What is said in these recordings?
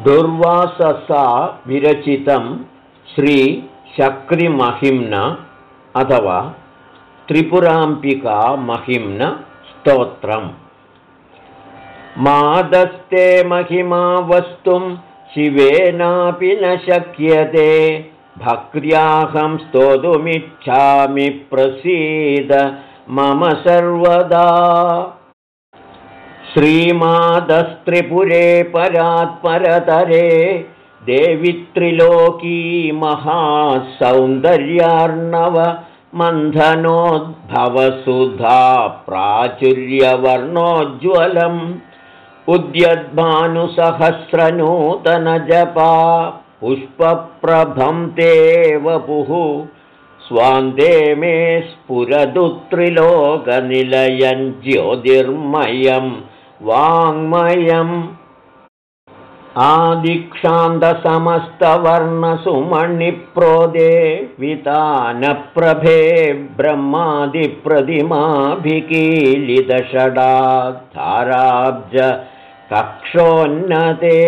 दुर्वाससा विरचितं श्रीशक्रिमहिम्न अथवा त्रिपुराम्बिकामहिम्न स्तोत्रम्। मादस्ते महिमा वस्तुं शिवेनापि न शक्यते भक्र्याहं स्तोतुमिच्छामि प्रसीद मम सर्वदा श्रीमादस्त्रिपुरे परात्परतरे देवित्रिलोकी महासौन्दर्यार्णव मन्थनोद्भवसुधा प्राचुर्यवर्णोज्ज्वलम् उद्यद्भानुसहस्रनूतनजपा पुष्पप्रभं ते वपुः स्वान्ते मे स्फुरदुत्रिलोकनिलयं ज्योतिर्मयं वाङ्मयम्। आदिक्षान्तसमस्तवर्णसुमणिप्रोदे वितानप्रभे ब्रह्मादिप्रतिमाभिकीलितषडाधाराब्ज कक्षोन्नते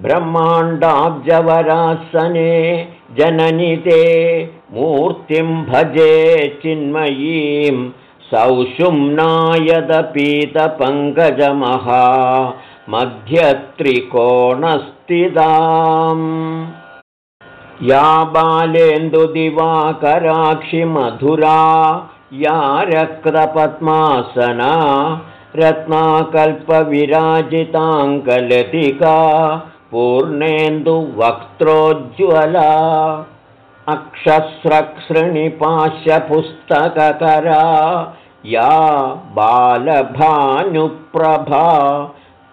ब्रह्माण्डाब्जवरासने जननिते। मूर्तिं भजे चिन्मयीं सौषुम्नायदपीतपङ्कजमहा मध्यत्रिकोणस्थिताम्। या बालेन्दुदिवाकराक्षिमधुरा या रक्तपद्मासना रत्नाकल्पविराजिताङ्कलतिका पूर्णेन्दुवक्त्रोज्ज्वला अक्षस्रक्सृणिपाश्यपुस्तककरा या बालभानुप्रभा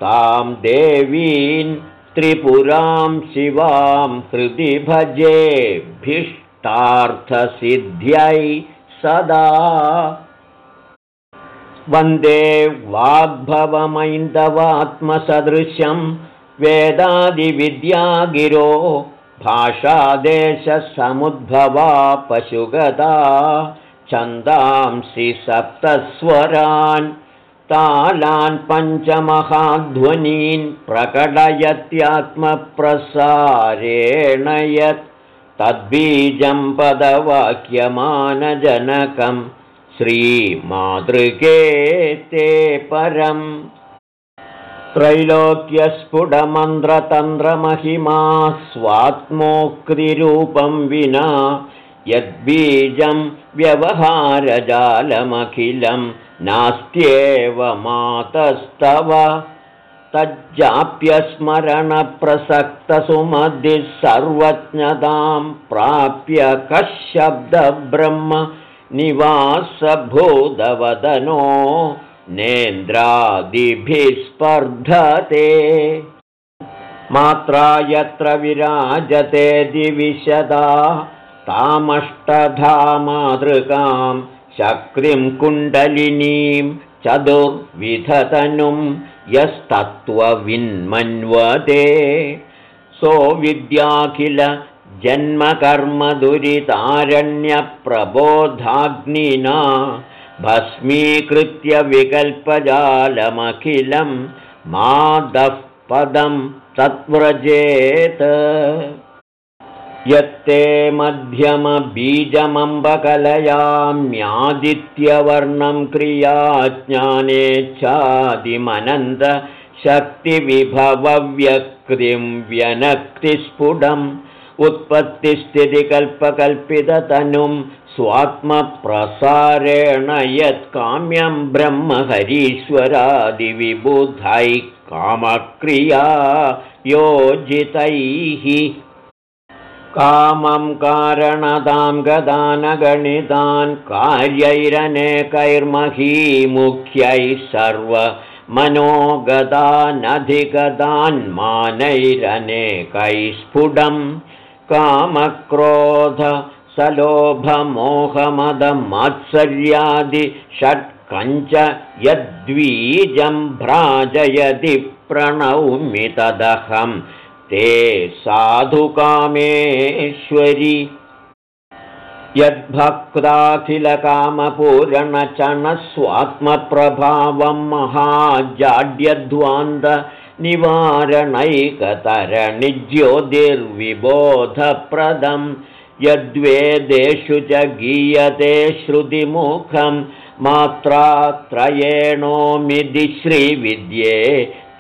तां देवीं त्रिपुरां शिवां हृदि भजेभिष्टार्थसिद्ध्यै सदा। वन्दे वाग्भवमैन्दवात्मसदृशं वेदादिविद्यागिरो भाषादेशसमुद्भवा पशुगदा छन्दांसि सप्तस्वरान् तालान् पञ्चमहाध्वनीन् प्रकटयत्यात्मप्रसारेण यत् तद्बीजं पदवाक्यमानजनकं श्रीमातृके ते परम् त्रैलोक्यस्फुटमन्त्रतन्त्रमहिमा स्वात्मोक्तिरूपं विना यद्बीजं व्यवहारजालमखिलं नास्त्येव मातस्तव। तज्जाप्यस्मरणप्रसक्तसुमधिः सर्वज्ञतां प्राप्य कः शब्दब्रह्म निवासभूतवदनो नेन्द्रादिभिः स्पर्धते मात्रा यत्र विराजते दिविशदा तामष्टधा मातृकां शक्तिं कुण्डलिनीं चतुर्विधतनुं यस्तत्त्वविन्मन्वते। सो विद्याखिल जन्मकर्मदुरितारण्यप्रबोधाग्निना भस्मीकृत्य विकल्पजालमखिलं मादः पदं तत्व्रजेत् यत्ते मध्यमबीजमम्बकलयाम्यादित्यवर्णं क्रियाज्ञानेच्छादिमनन्दशक्तिविभवव्यक्तिं व्यनक्तिस्फुटम् उत्पत्तिस्थितिकल्पकल्पिततनुं स्वात्मप्रसारेण यत्काम्यं ब्रह्महरीश्वरादिविबुधैः कामक्रिया योजितैः। कामं कारणदां गदानगणितान् कार्यैरनेकैर्महीमुख्यैः सर्वमनोगदानधिगदान्मानैरनेकैः स्फुटम् कामक्रोधसलोभमोहमदमात्सर्यादिषट्कञ्च यद्वीजं भ्राजयति प्रणौमि तदहं। ते साधुकामेश्वरि। यद्भक्ताखिलकामपूरणचणस्वात्मप्रभावं महाजाड्यध्वान्त निवारणैकतरणिज्योतिर्विबोधप्रदं यद्वेदेषु च गीयते श्रुतिमुखं मात्रात्रयेणोमिति श्रीविद्ये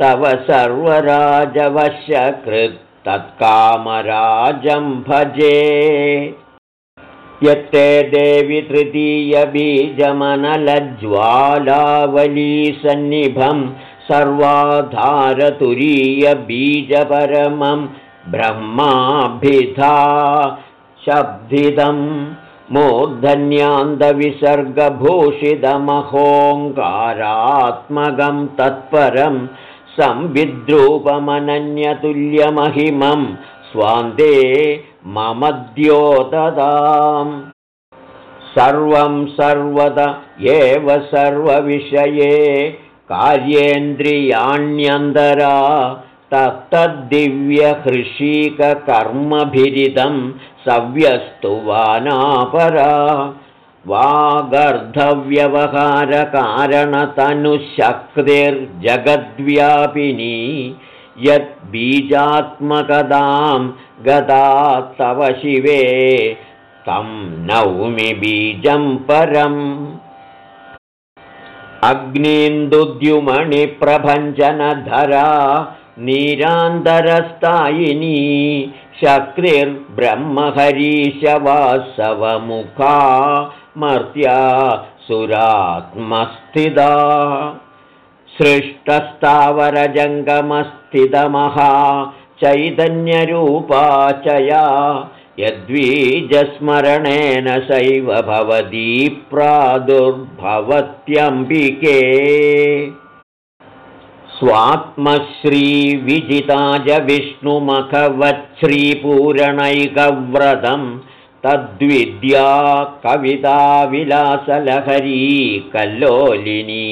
तव सर्वराजवश्यकृत् तत्कामराजं भजे। यत्ते देवि तृतीयबीजमनलज्ज्वालावलीसन्निभं सर्वाधारतुरीयबीजपरमं ब्रह्माभिधा शब्दिदं मूर्धन्यान्दविसर्गभूषितमहोङ्कारात्मकं तत्परं संविद्रूपमनन्यतुल्यमहिमं स्वान्ते मम द्योतदाम् सर्वं सर्वद एव सर्वविषये कार्येन्द्रियाण्यन्तरा तत्तद्दिव्यहृषीककर्मभिरिदं सव्यस्तुवानापरा वागर्धव्यवहारकारणतनुशक्तिर्जगद्व्यापिनी यद्बीजात्मकदां गदा तव शिवे तं नौमि बीजं परम् अग्नीन्दुद्युमणिप्रभञ्जनधरा नीरान्तरस्तायिनी शक्तिर्ब्रह्महरीशवासवमुखा मर्त्या सुरात्मस्थिता। सृष्टस्तावरजङ्गमस्थितमहा चैतन्यरूपा च या यद्वीजस्मरणेन सैव भवती प्रादुर्भवत्यम्बिके। स्वात्मश्रीविजिताज विष्णुमखवच्छ्रीपूरणैकव्रतं तद्विद्या कविताविलासलहरी कल्लोलिनी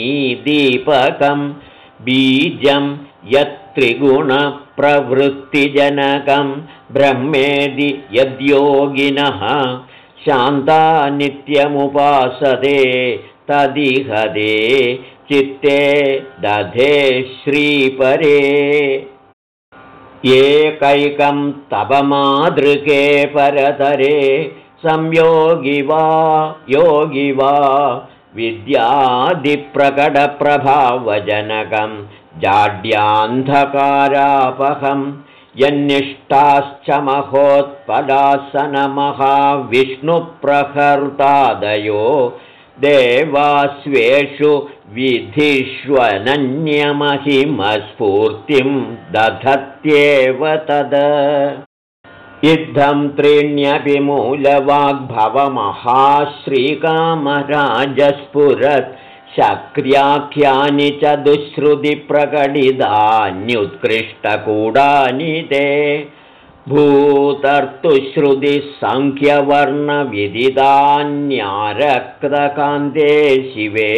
दीपकं बीजं यत्त्रिगुणप्रवृत्तिजनकं ब्रह्मेदि यद्योगिनः शान्ता नित्यमुपासते तदिहदे चित्ते दधे श्रीपरे। एकैकं तपमादृके परतरे संयोगि वा योगि वा विद्यादिप्रकटप्रभावजनकं जाड्यान्धकारापहम् यन्निष्ठाश्च महोत्पदासनमहाविष्णुप्रहर्तादयो देवास्वेषु विधिष्वनन्यमहिमस्फूर्तिं दधत्येव तद। इद्धं त्रीण्यपि मूलवाग्भवमहाश्रीकामराजस्फुरत् शक्र्याख्यानि च दुःश्रुतिप्रकटितान्युत्कृष्टकूडानि ते। भूतर्तुश्रुतिसङ्ख्यवर्णविदितान्यारक्तकान्ते शिवे।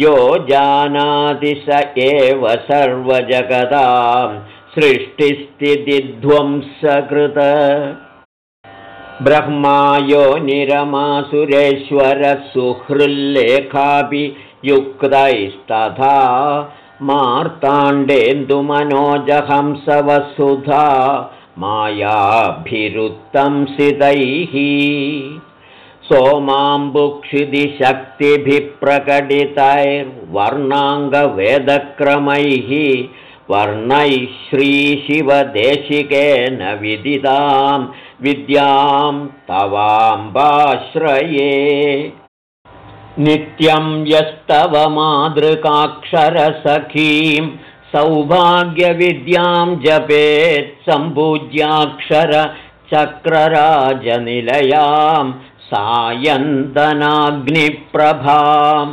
यो जानाति स एव सर्वजगदां सृष्टिस्थितिध्वंसकृत ब्रह्मा यो निरमासुरेश्वरसुहृल्लेखापि युक्तैस्तथा मार्ताण्डेन्दुमनोजहंसवसुधा मायाभिरुत्तं सितैः सोमाम्बुक्षिदिशक्तिभिः प्रकटितैर्वर्णाङ्गवेदक्रमैः वर्णैः श्रीशिवदेशिकेन विदितां विद्यां तवाम्बाश्रये। नित्यं यस्तव मातृकाक्षरसखीं सौभाग्यविद्यां जपेत् सम्पूज्याक्षरचक्रराजनिलयां सायन्तनाग्निप्रभां।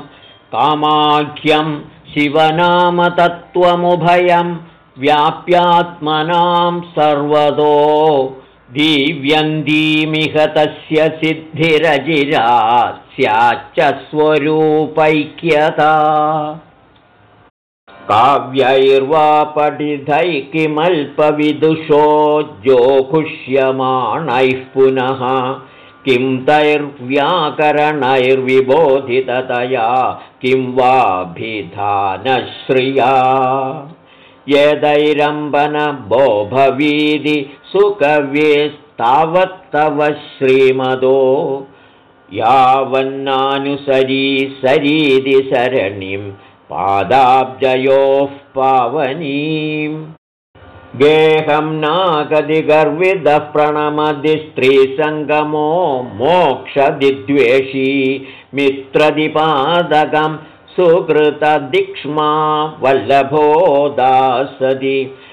कामाख्यं शिवनामतत्त्वमुभयं व्याप्यात्मनां सर्वतो दिव्यन्दीमिह तस्य सिद्धिरजिरा स्याच्च स्वरूपैक्यता। काव्यैर्वा पठितैः किमल्पविदुषो जोकुष्यमाणैः पुनः किं तैर्व्याकरणैर्विबोधिततया किं वाभिधानश्रिया यदैरम्बनबोभवीदि सुकव्येस्तावत्तव श्रीमदो यावन्नानुसरी सरीदि सरणिं पादाब्जयोः पावनीम् गेहं नागदिगर्विदः प्रणमदि स्त्रीसङ्गमो मोक्षदिद्वेषी मित्रदिपादकं सुकृतदिक्ष्मा वल्लभो दासदि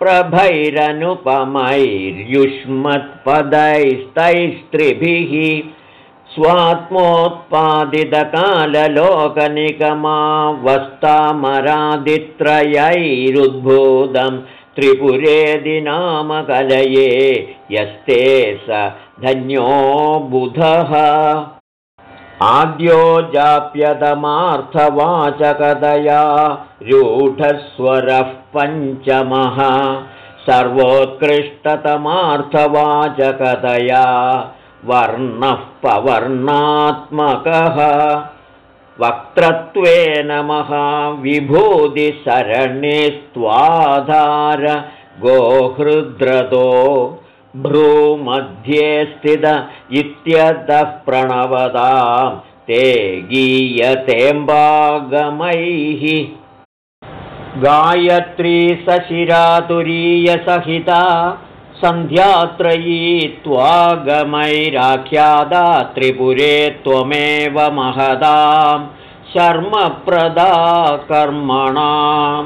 आद्यैरग्निरविन्दुबिम्बनिलयैरम्बत्रिलिङ्गात्मभिर्मिश्रारक्तसितप्रभैरनुपमैर्युष्मत्पदैस्तैस्त्रिभिः स्वात्मोत्पादितकाललोकनिगमावस्तामरादित्रयैरुद्भूतं त्रिपुरेदि नामकलये यस्ते स धन्यो बुधः आद्यो जाप्यतमार्थवाचकतया रूढस्वरः पञ्चमः सर्वोत्कृष्टतमार्थवाचकतया वर्णः पवर्णात्मकः वक्त्रत्वेन महाविभूतिसरणिस्त्वाधार गोहृद्रतो भ्रूमध्ये स्थित इत्यतः प्रणवदां ते गीयतेऽम्बागमैः गायत्री सशिरातुरीयसहिता सन्ध्यात्रयी त्वागमैराख्यादा त्रिपुरे त्वमेव महदां शर्मप्रदा कर्मणां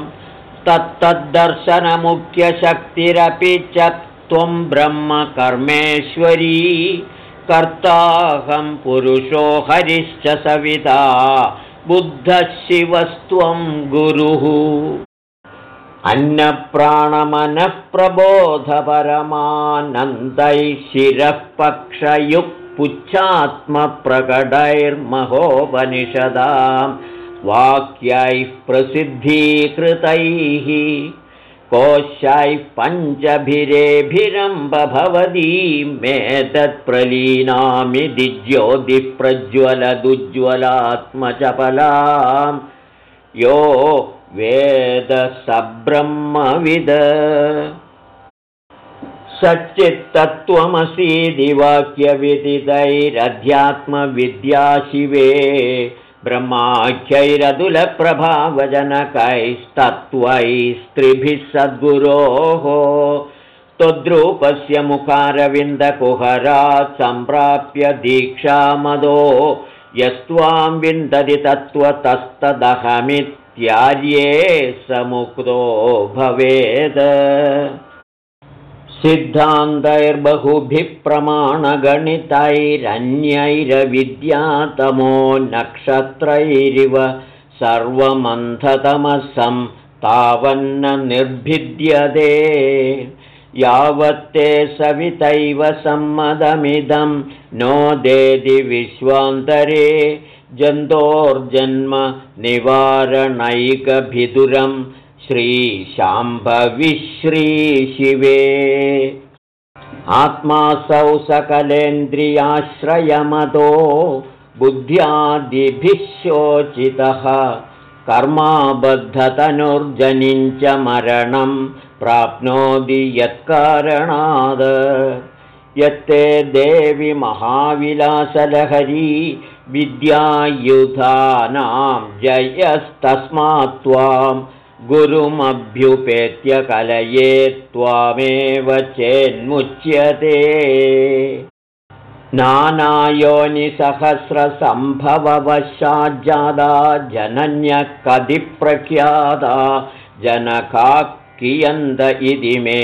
तत्तद्दर्शनमुख्यशक्तिरपि च त्वं ब्रह्मकर्मेश्वरी कर्ताहं पुरुषो हरिश्च सविता बुद्धः शिवस्त्वं गुरुः। अन्नप्राणमनः प्रबोधपरमानन्दैः शिरः पक्षयुक्पुच्छात्मप्रकटैर्महोपनिषदां वाक्यैः प्रसिद्धीकृतैः कोशायः पञ्चभिरेभिरम्ब मेतत्प्रलीनामि दिज्योतिप्रज्वलदुज्ज्वलात्मचपलां यो वेदसब्रह्मविद। सच्चित्तत्वमसीदिवाक्यविदितैरध्यात्मविद्याशिवे ब्रह्माख्यैरतुलप्रभावजनकैस्तत्त्वैस्त्रिभिः सद्गुरोः त्वद्रूपस्य मुखारविन्दकुहरात् सम्प्राप्य दीक्षामदो यस्त्वां विन्दति तत्त्वतस्तदहमित्यार्ये स मुक्तो भवेद सिद्धान्तैर्बहुभिः प्रमाणगणितैरन्यैरविद्यातमो नक्षत्रैरिव सर्वमन्थतमसं तावन्न निर्भिद्यते। यावत्ते सवितैव सम्मदमिदं नोदेति विश्वान्तरे। जन्तोर्जन्म निवारणैकभिदुरं श्रीशाम्भविश्रीशिवे। आत्मासौ सकलेन्द्रियाश्रयमतो बुद्ध्यादिभिः शोचितः। कर्माबद्धतनुर्जनिञ्च मरणं प्राप्नोति यत्कारणाद्। यत्ते देवि महाविलासलहरी विद्यायुधानां जयस्तस्मात् त्वां गुरुमभ्युपेत्य कलये त्वामेव चेन्मुच्यते। नानायोनिसहस्रसम्भववशाज्जादा जनन्यः कति प्रख्याता जनका कियन्त इति मे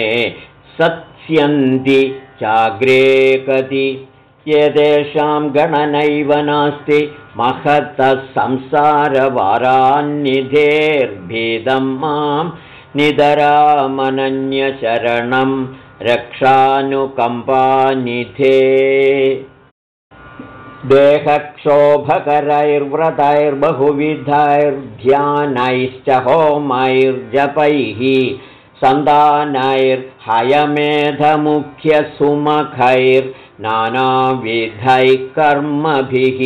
सत्स्यन्ति चाग्रे कति एतेषां गणनैव नास्ति। महतः संसारवारान्निधेर्भेदं मां निधरामनन्यशरणं रक्षानुकम्पानिधे। देहक्षोभकरैर्व्रतैर्बहुविधैर्ध्यानैश्च होमैर्जपैः सन्दानैर्हयमेधमुख्यसुमखैर्नानाविधैः कर्मभिः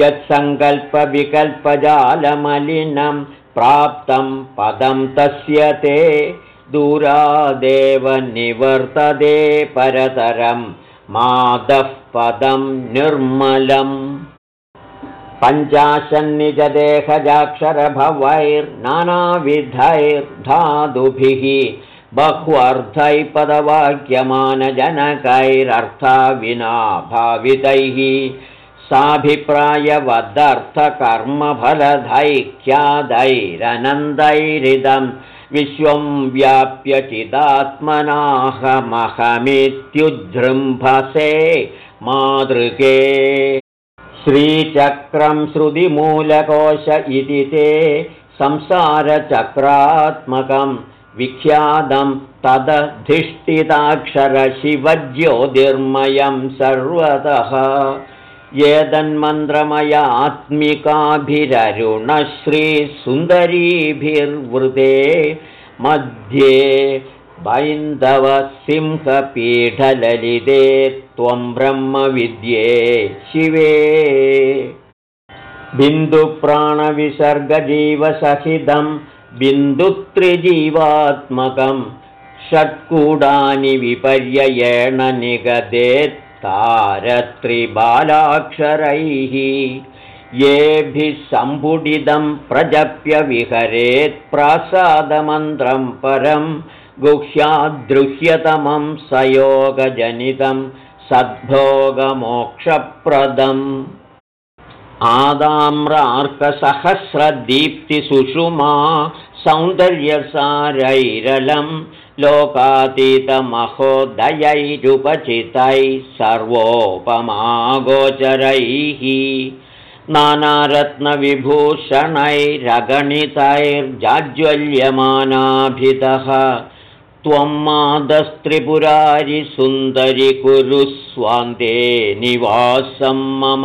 यत्सङ्कल्पविकल्पजालमलिनं प्राप्तं पदं तस्य ते दूरादेव निवर्तते परतरं मादः पदं निर्मलम् पञ्चाशन्निजदेहजाक्षरभवैर्नानाविधैर्धातुभिः बह्वर्थैः पदवाक्यमानजनकैरर्था विना भावितैः साभिप्रायवदर्थकर्मफलधैख्यादैरनन्दैरिदं विश्वं व्याप्यचिदात्मनाहमहमित्युजृम्भसे मातृके। श्रीचक्रं श्रुतिमूलकोश इति ते संसारचक्रात्मकं विख्यातं तदधिष्ठिताक्षरशिवज्योतिर्मयं सर्वतः। एतन्मन्त्रमयात्मिकाभिररुणश्रीसुन्दरीभिर्वृते मध्ये बैन्दवसिंहपीठललिते त्वं ब्रह्मविद्ये शिवे। बिन्दुप्राणविसर्गजीवसहितं बिन्दुत्रिजीवात्मकं षट्कूडानि विपर्ययेण निगदेत्तारत्रिबालाक्षरैः येभिः सम्बुडितं प्रजप्य विहरेत् प्रासादमन्त्रं परं गुह्यादृह्यतमं सयोगजनितं सद्भोगमोक्षप्रदम् आदाम्रार्कसहस्रदीप्तिसुषुमा सौन्दर्यसारैरलं लोकातीतमहोदयैरुपचितैः सर्वोपमागोचरैः नानारत्नविभूषणैरगणितैर्जाज्वल्यमानाभितः त्वं मादस्त्रिपुरारि सुन्दरि कुरु स्वान्ते निवासं मम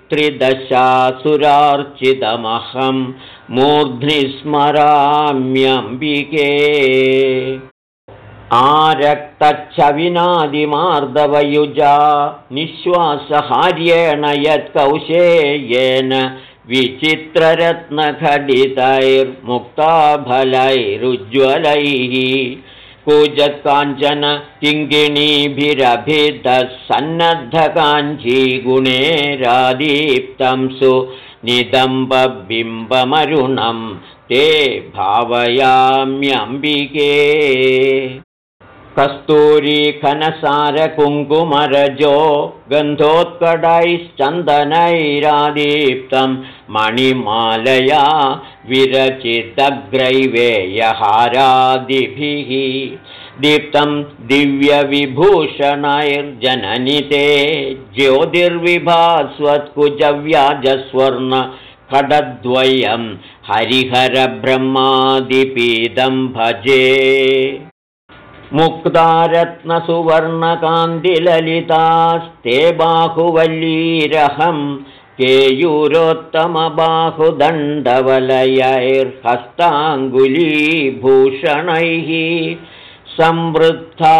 ब्रह्मादित्रिदशासुरार्चितमहं मूर्ध्नि स्मराम्यम्बिके। आरक्तच्छविनादिमार्दवयुजा निःश्वासहार्येण यत्कौशेयेन विचित्ररत्नखडितैर्मुक्ताफलैरुज्ज्वलैः कूजत्काञ्चन किङ्गिणीभिरभितः सन्नद्धकाञ्चीगुणे रादीप्तं सु निदम्बबिम्बमरुणं ते भावयाम्यम्बिके। कस्तूरीखनसारकुङ्कुमरजो गन्धोत्कटैश्चन्दनैरादीप्तं मणिमालया विरचितग्रैवेयहारादिभिः। दीप्तं दिव्यविभूषणैर्जननिते ज्योतिर्विभास्वत्कुजव्याजस्वर्णखडद्वयं हरिहरब्रह्मादिपीदं भजे। मुक्तारत्नसुवर्णकान्तिललितास्ते बाहुवल्लीरहं केयूरोत्तमबाहुदण्डवलयैर्हस्ताङ्गुलीभूषणैः संवृद्धा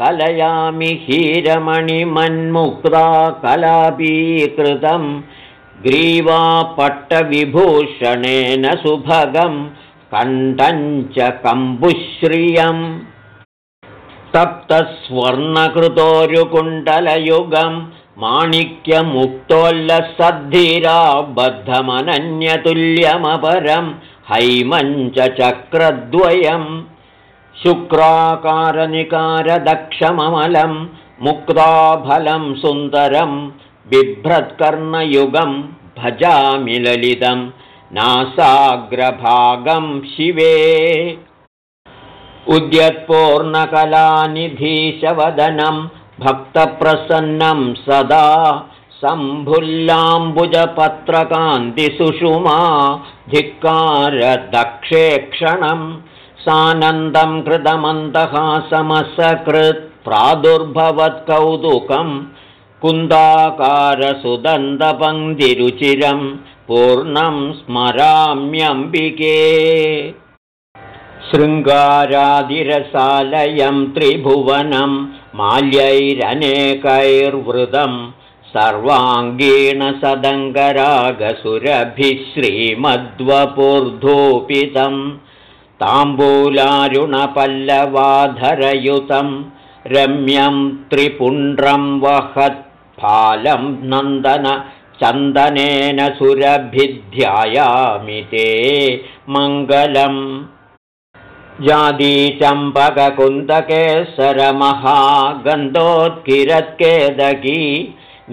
कलयामि हीरमणिमन्मुक्ता कलापीकृतं ग्रीवापट्टविभूषणेन सुभगं कण्ठञ्च कम्बुश्रियम् तप्तस्वर्णकृतोरुकुण्डलयुगं माणिक्यमुक्तोल्लसद्धिराबद्धमनन्यतुल्यमपरं हैमञ्चक्रद्वयं शुक्राकारनिकारदक्षममलं मुक्ताफलं सुन्दरं बिभ्रत्कर्णयुगं भजामि ललितं नासाग्रभागं शिवे। उद्यत्पूर्णकलानिधीशवदनं भक्तप्रसन्नं सदा सम्भुल्लाम्बुजपत्रकान्तिसुषुमा धिक्कारदक्षेक्षणं सानन्दं कृतमन्तहासमसकृत् प्रादुर्भवत्कौतुकं कुन्दाकारसुदन्तपङ्क्तिरुचिरं पूर्णं स्मराम्यम्बिके शृङ्गारादिरसालयं त्रिभुवनं माल्यैरनेकैर्वृतं सर्वाङ्गीणसदङ्गरागसुरभिः श्रीमद्वपुर्धूपितं ताम्बूलारुणपल्लवाधरयुतं रम्यं त्रिपुण्ड्रं वहत्फालं नन्दन चन्दनेन सुरभिध्यायामि ते मङ्गलम् जादीचम्पककुन्दकेसरमहागन्धोत्किरत्केदकी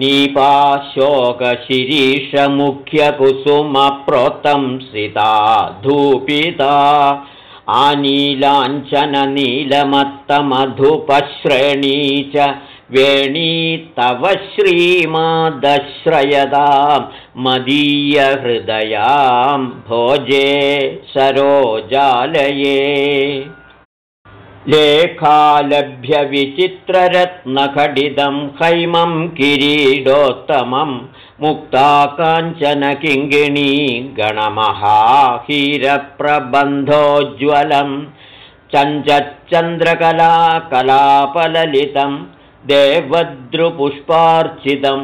नीपाशोकशिरीषमुख्यकुसुमप्रोतं सिता धूपिता आनीलाञ्छननीलमत्तमधुपश्रेणी च वेणी तव श्रीमादश्रयदां मदीयहृदयां भोजे सरोजालये। लेखालभ्यविचित्ररत्नखडितं हैमं किरीडोत्तमं मुक्ता काञ्चनकिङ्गिणी गणमहाहीरप्रबन्धोज्ज्वलं चञ्चच्चन्द्रकलाकलापललितं देवद्रुपुष्पार्चितं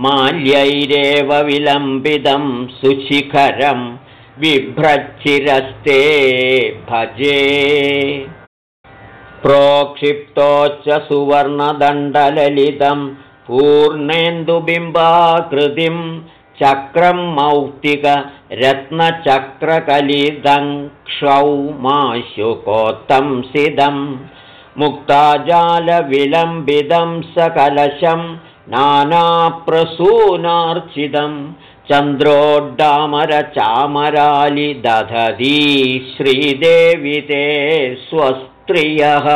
माल्यैरेव विलम्बितं सुशिखरं बिभ्रच्छिरस्ते भजे। प्रोक्षिप्तोच्च सुवर्णदण्डललितं पूर्णेन्दुबिम्बाकृतिं चक्रं मौक्तिकरत्नचक्रकलितं क्षौमाशुकोत्तं सिदं मुक्ताजालविलम्बितं सकलशं नानाप्रसूनार्चितं चन्द्रोड्डामरचामरालि दधती श्रीदेवि ते स्त्रियः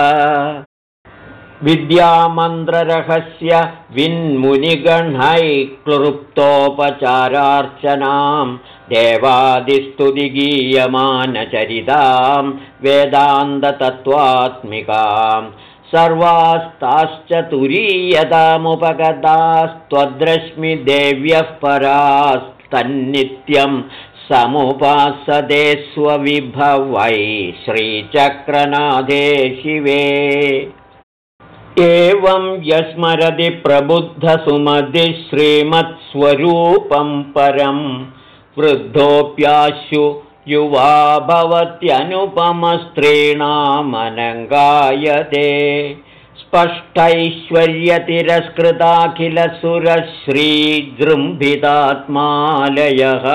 विद्यामन्त्ररहस्य विन्मुनिगणैः क्लृप्तोपचारार्चनां देवादिस्तुतिगीयमानचरितां वेदान्ततत्त्वात्मिकां सर्वास्ताश्च तुरीयतामुपगतास्त्वद्रश्मिदेव्यः परास्तन्नित्यं समुपासदे स्वविभवै श्रीचक्रनाथे शिवे। एवं यस्मरति प्रबुद्धसुमतिः श्रीमत्स्वरूपं परं वृद्धोऽप्याशु युवा भवत्यनुपमस्त्रीणामनङ्गायते। स्पष्टैश्वर्यतिरस्कृताखिलसुरश्रीजृम्भितात्मालयः।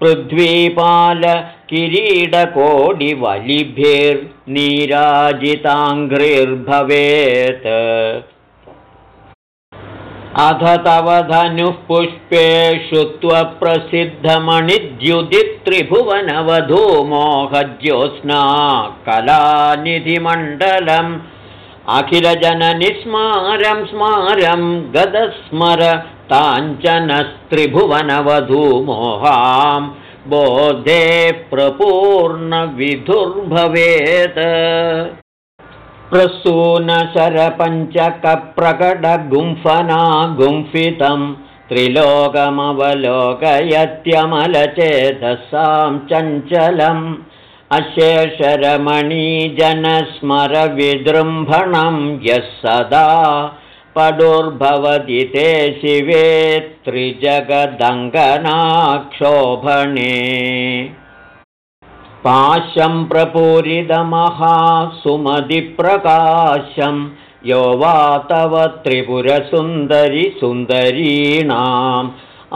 पृथ्वीपालकिरीडकोटिवलिभिर्नीराजिताङ्घ्रिर्भवेत् अथ तव धनुः पुष्पेषु त्वप्रसिद्धमणिद्युदित्रिभुवनवधूमोहज्योत्स्ना कलानिधिमण्डलम् अखिलजननिस्मारं स्मारं गदस्मर ताञ्चनस्त्रिभुवनवधूमोहां बोधे प्रपूर्णविधुर्भवेत् प्रसूनशरपञ्चकप्रकटगुम्फना गुम्फितं त्रिलोकमवलोकयत्यमलचेतसां चञ्चलम् अशेषरमणीजनस्मरविजृम्भणं यः सदा पडुर्भवति ते शिवे त्रिजगदङ्गनाक्षोभणे पाशं प्रपूरितमहासुमतिप्रकाशं यो वा तव त्रिपुरसुन्दरि सुन्दरीणाम्।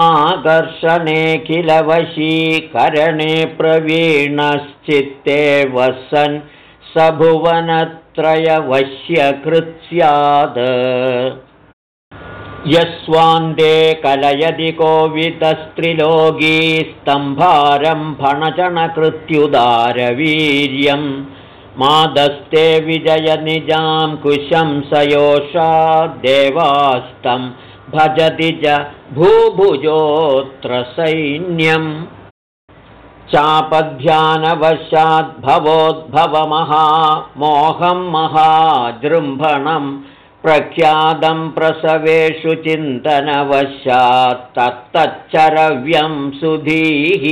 आकर्षणे किल वशीकरणे प्रवीणश्चित्ते वसन् स भुवनत्रयवश्यकृत् स्यात् यस्वान्ते कलयदि कोविदस्त्रिलोगी स्तम्भारम्भणचणकृत्युदारवीर्यम् मादस्ते विजयनिजां कुशं सयोषा देवास्तं भजति च भूभुजोऽत्र सैन्यम् चापध्यानवशाद्भवोद्भवमहा मोहं महाजृम्भणम् प्रख्यातं प्रसवेषु चिन्तनवशात्तच्चरव्यं सुधीः।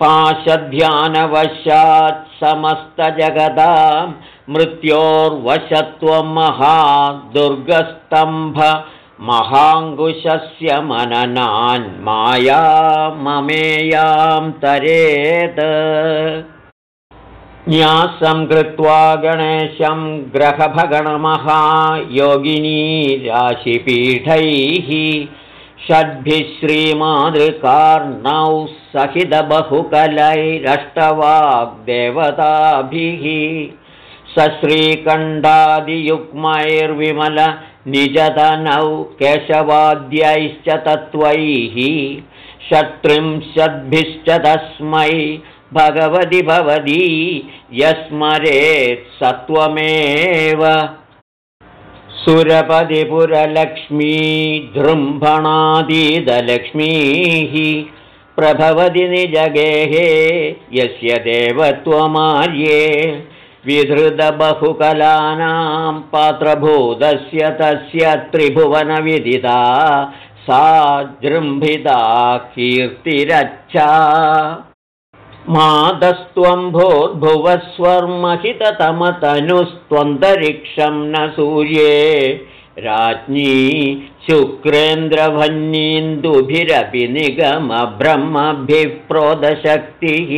पाशध्यानवशात् समस्तजगदां मृत्योर्वशत्वं महादुर्गस्तम्भ महाङ्कुशस्य माया ममेयां तरेत् न्यासं कृत्वा गणेशं ग्रहभगणमहायोगिनी राशिपीठैः षड्भिः श्रीमातृकार्णौ सहितबहुकलैरष्टवाग्देवताभिः सश्रीकण्डादियुग्मैर्विमल निजतनौ केशवाद्यैश्च तत्त्वैः षट्त्रिंशद्भिश्च तस्मै भगवति भवती यस्मरेत् सत्वमेव सुरपदिपुरलक्ष्मी धृम्भणादीदलक्ष्मीः प्रभवति निजगेहे यस्य देवत्वमार्ये। विधृतबहुकलानां पात्रभूतस्य तस्य त्रिभुवनविदिता सा जृम्भिता कीर्तिरच्छा मातस्त्वं भोर्भुवस्वर्महिततमतनुस्त्वन्तरिक्षं न सूर्ये। राज्ञी शुक्रेन्द्रभन्नीन्दुभिरपि निगमब्रह्मभिः प्रोदशक्तिः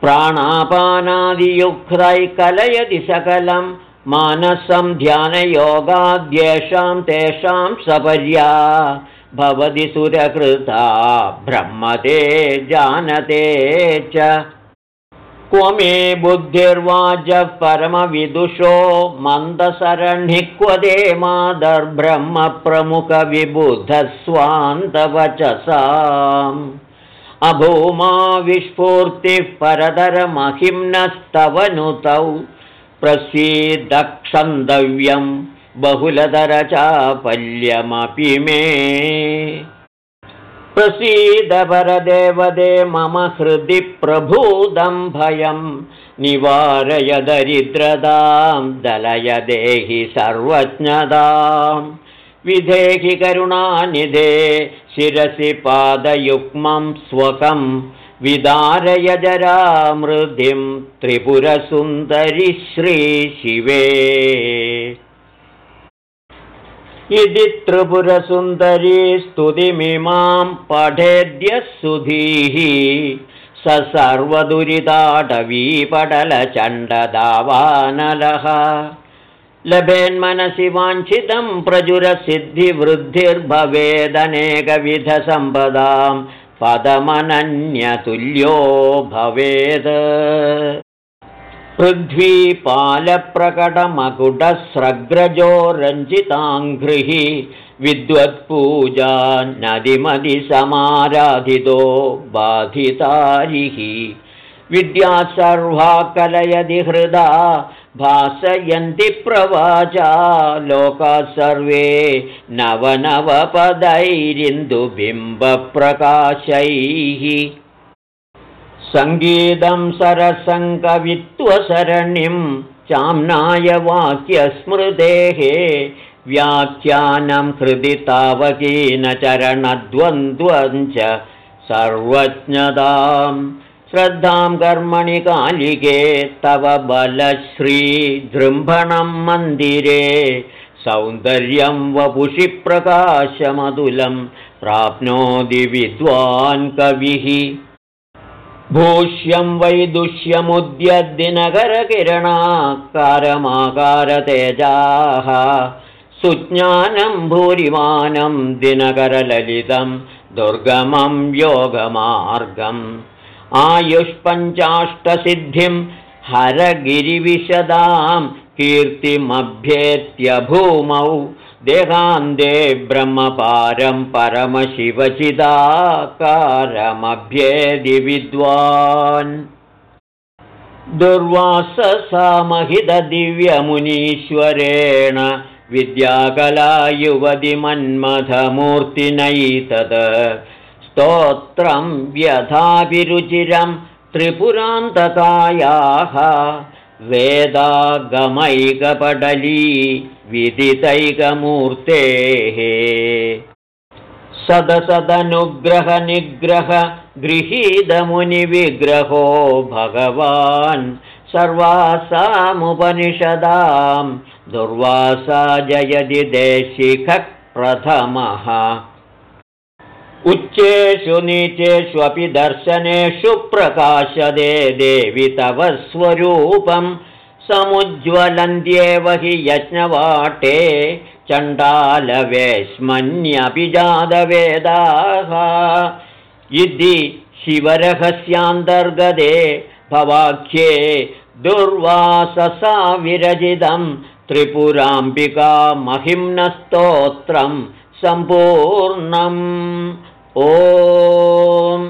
प्राणापानादियुक्तैः कलयति सकलं मानसं ध्यानयोगाद्येषां तेषां सपर्या भवति सुरकृता ब्रह्मते जानते च। क्व मे बुद्धिर्वाजः परमविदुषो मन्दसरणि क्व दे मादर्ब्रह्मप्रमुखविबुधस्वान्तवचसाम् अभूमा विस्फूर्तिः परतरमहिम्नस्तवनुतौ प्रसीदक्षन्दव्यम् बहुलतरचापल्यमपि मे। प्रसीदपरदेवदे मम हृदि प्रभूतं भयं निवारय दरिद्रदां दलय देहि सर्वज्ञदां। विधेहि करुणानिधे शिरसि पादयुग्मं स्वकं विदारय जरामृधिं त्रिपुरसुन्दरि श्रीशिवे इति त्रिपुरसुन्दरी स्तुतिमिमां पठेद्यः सुधीः। स सर्वदुरिताटवीपटलचण्डदावानलः। लभेन्मनसि वाञ्छितं प्रचुरसिद्धिवृद्धिर्भवेदनेकविधसम्पदां पदमनन्यतुल्यो भवेत् पृथ्वीपालप्रकटमकुटस्रग्रजो रञ्जिताङ्घ्रिः विद्वत्पूजा नदिमदिसमाराधितो बाधितारिः। विद्या सर्वा कलयदि हृदा भासयन्ति प्रवाचा लोकाः सर्वे नवनवपदैरिन्दुबिम्बप्रकाशैः सङ्गीतं सरसङ्कवित्वसरणिं चाम्नाय वाक्यस्मृतेः व्याख्यानं हृदि तावकीनचरणद्वन्द्वं च सर्वज्ञतां। श्रद्धां कर्मणि कालिके तव बलश्रीजृम्भणं मन्दिरे। सौन्दर्यं वपुषि प्रकाशमतुलं प्राप्नोति विद्वान् कविः भूष्यं वैदुष्यमुद्यद्दिनकरकिरणाकारमाकारतेजाः सुज्ञानं भूरिमानं दिनकरललितं दुर्गमं योगमार्गम्। आयुष्पञ्चाष्टसिद्धिं हरगिरिविशदां कीर्तिमभ्येत्य भूमौ देहान्ते ब्रह्मपारं परमशिवचिदाकारमभ्येदि विद्वान् दुर्वाससामहितदिव्यमुनीश्वरेण विद्याकलायुवतिमन्मथमूर्तिनैतत्। स्तोत्रं व्यथाभिरुचिरं त्रिपुरान्तकायाः। वेदागमैकपटली विदितैकमूर्तेः सदसदनुग्रहनिग्रह गृहीतमुनिविग्रहो भगवान्। सर्वासामुपनिषदां दुर्वासा जयति देशिखः प्रथमः। उच्चेषु नीचेष्वपि दर्शनेषु प्रकाशदे देवि तव स्वरूपं समुज्ज्वलन्त्येव हि यज्ञवाटे चण्डालवेश्मन्यपि जातवेदाः इति शिवरहस्यान्तर्गते भवाख्ये दुर्वाससा विरचितं त्रिपुराम्बिका महिम्नस्तोत्रं सम्पूर्णम्। ॐ